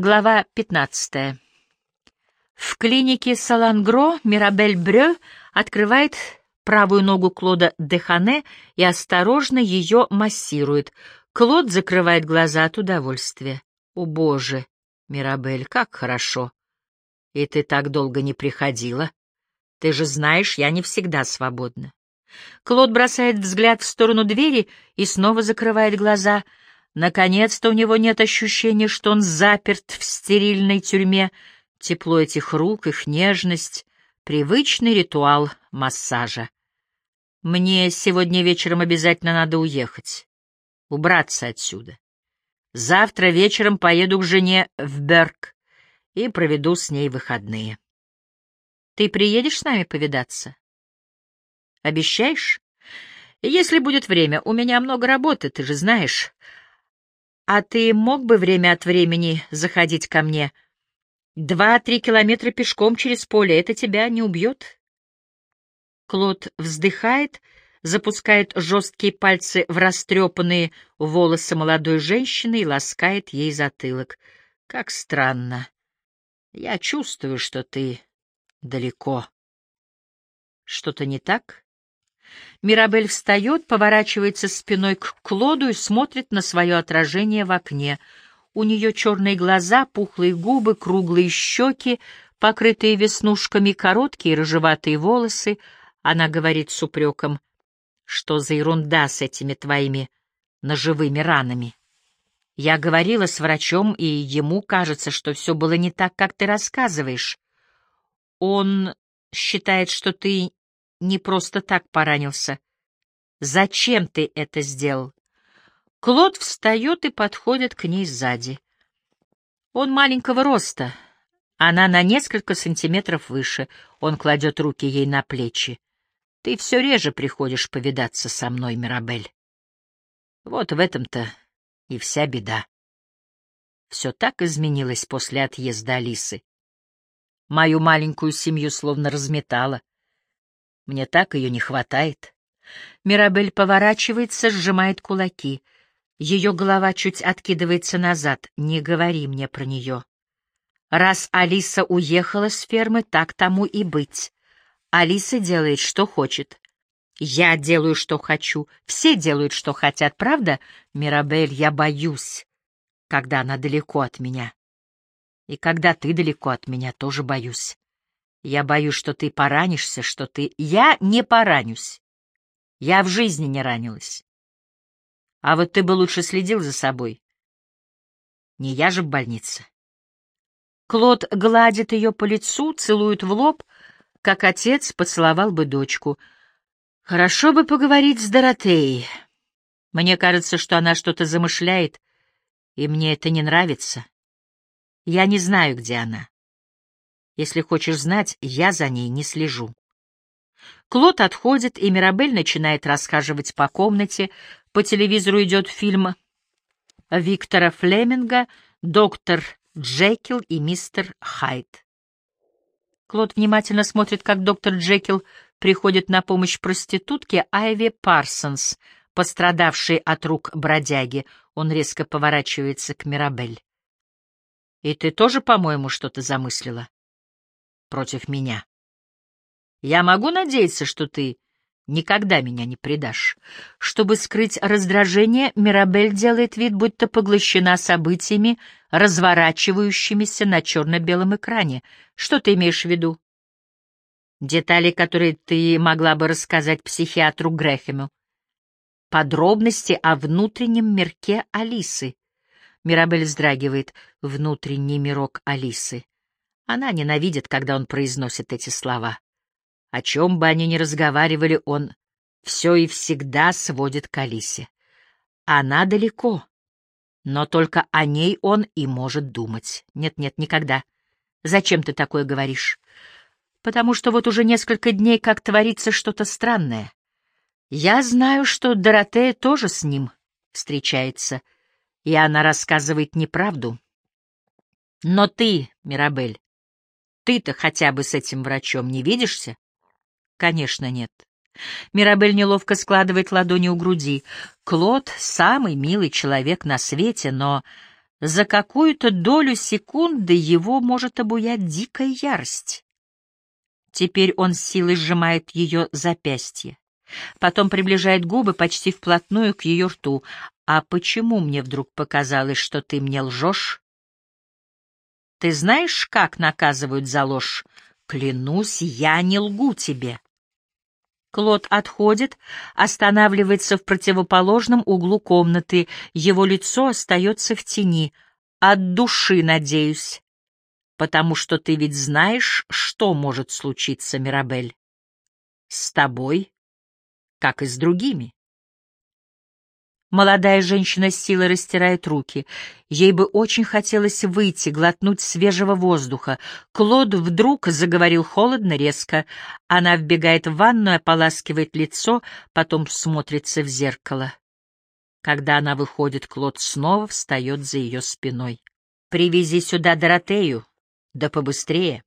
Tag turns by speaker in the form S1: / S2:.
S1: Глава 15. В клинике Салангро Мирабель Брё открывает правую ногу Клода Дехане и осторожно ее массирует. Клод закрывает глаза от удовольствия. «О, Боже, Мирабель, как хорошо! И ты так долго не приходила. Ты же знаешь, я не всегда свободна». Клод бросает взгляд в сторону двери и снова закрывает глаза — Наконец-то у него нет ощущения, что он заперт в стерильной тюрьме. Тепло этих рук, их нежность — привычный ритуал массажа. Мне сегодня вечером обязательно надо уехать, убраться отсюда. Завтра вечером поеду к жене в Берг и проведу с ней выходные. Ты приедешь с нами повидаться? Обещаешь? Если будет время, у меня много работы, ты же знаешь. А ты мог бы время от времени заходить ко мне? Два-три километра пешком через поле — это тебя не убьет. Клод вздыхает, запускает жесткие пальцы в растрепанные волосы молодой женщины и ласкает ей затылок. Как странно. Я чувствую, что ты далеко. Что-то не так? Мирабель встает, поворачивается спиной к Клоду и смотрит на свое отражение в окне. У нее черные глаза, пухлые губы, круглые щеки, покрытые веснушками, короткие рыжеватые волосы. Она говорит с упреком, что за ерунда с этими твоими ножевыми ранами. Я говорила с врачом, и ему кажется, что все было не так, как ты рассказываешь. Он считает, что ты не просто так поранился. Зачем ты это сделал? Клод встает и подходит к ней сзади. Он маленького роста, она на несколько сантиметров выше. Он кладет руки ей на плечи. Ты все реже приходишь повидаться со мной, Мирабель. Вот в этом-то и вся беда. Все так изменилось после отъезда Алисы. Мою маленькую семью словно разметала. Мне так ее не хватает. Мирабель поворачивается, сжимает кулаки. Ее голова чуть откидывается назад. Не говори мне про нее. Раз Алиса уехала с фермы, так тому и быть. Алиса делает, что хочет. Я делаю, что хочу. Все делают, что хотят, правда? Мирабель, я боюсь, когда она далеко от меня. И когда ты далеко от меня, тоже боюсь. Я боюсь, что ты поранишься, что ты... Я не поранюсь. Я в жизни не ранилась. А вот ты бы лучше следил за собой. Не я же в больнице. Клод гладит ее по лицу, целует в лоб, как отец поцеловал бы дочку. Хорошо бы поговорить с Доротеей. Мне кажется, что она что-то замышляет, и мне это не нравится. Я не знаю, где она. Если хочешь знать, я за ней не слежу. Клод отходит, и Мирабель начинает расхаживать по комнате. По телевизору идет фильм Виктора Флеминга «Доктор Джекил и мистер Хайд». Клод внимательно смотрит, как доктор Джекил приходит на помощь проститутке Айве Парсонс, пострадавшей от рук бродяги. Он резко поворачивается к Мирабель. «И ты тоже, по-моему, что-то замыслила?» Против меня. Я могу надеяться, что ты никогда меня не предашь. Чтобы скрыть раздражение, Мирабель делает вид, будто поглощена событиями, разворачивающимися на черно-белом экране. Что ты имеешь в виду? Детали, которые ты могла бы рассказать психиатру Грэхему. Подробности о внутреннем мирке Алисы. Мирабель вздрагивает. Внутренний мирок Алисы. Она ненавидит, когда он произносит эти слова. О чем бы они ни разговаривали, он все и всегда сводит к Алисе. Она далеко, но только о ней он и может думать. Нет-нет, никогда. Зачем ты такое говоришь? Потому что вот уже несколько дней как творится что-то странное. Я знаю, что Доротея тоже с ним встречается, и она рассказывает неправду. Но ты, Мирабель, ты-то хотя бы с этим врачом не видишься? Конечно, нет. Мирабель неловко складывает ладони у груди. Клод — самый милый человек на свете, но За какую-то долю секунды его может обуять дикая ярость. Теперь он с силой сжимает ее запястье. Потом приближает губы почти вплотную к ее рту. «А почему мне вдруг показалось, что ты мне лжешь?» «Ты знаешь, как наказывают за ложь? Клянусь, я не лгу тебе». Клод отходит, останавливается в противоположном углу комнаты, его лицо остается в тени. От души, надеюсь. Потому что ты ведь знаешь, что может случиться, Мирабель. С тобой, как и с другими. Молодая женщина с силой растирает руки. Ей бы очень хотелось выйти, глотнуть свежего воздуха. Клод вдруг заговорил холодно, резко. Она вбегает в ванную, ополаскивает лицо, потом смотрится в зеркало. Когда она выходит, Клод снова встает за ее спиной. «Привези сюда Доротею, да побыстрее».